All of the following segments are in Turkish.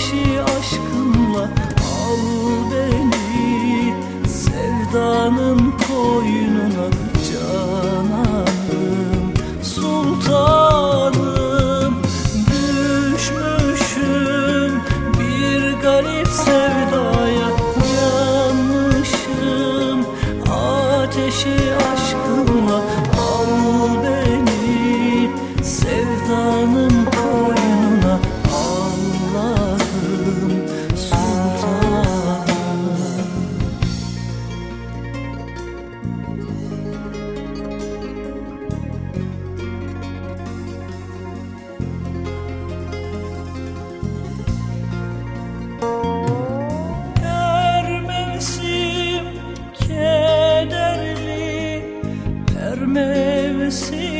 ateşi see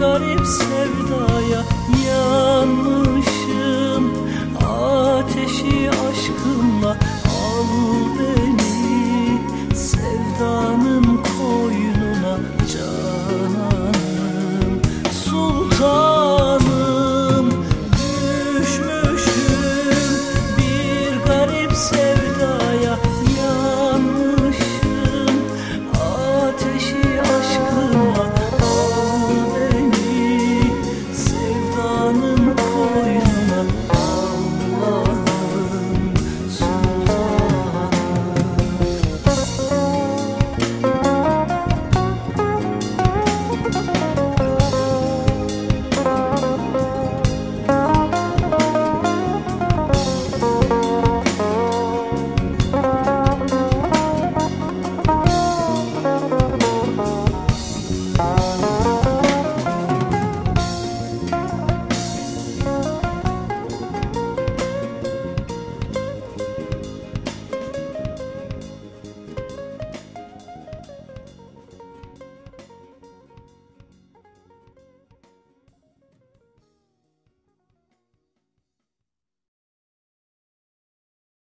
garip sevdaya Yanmışım. Ateşi aşkınla Al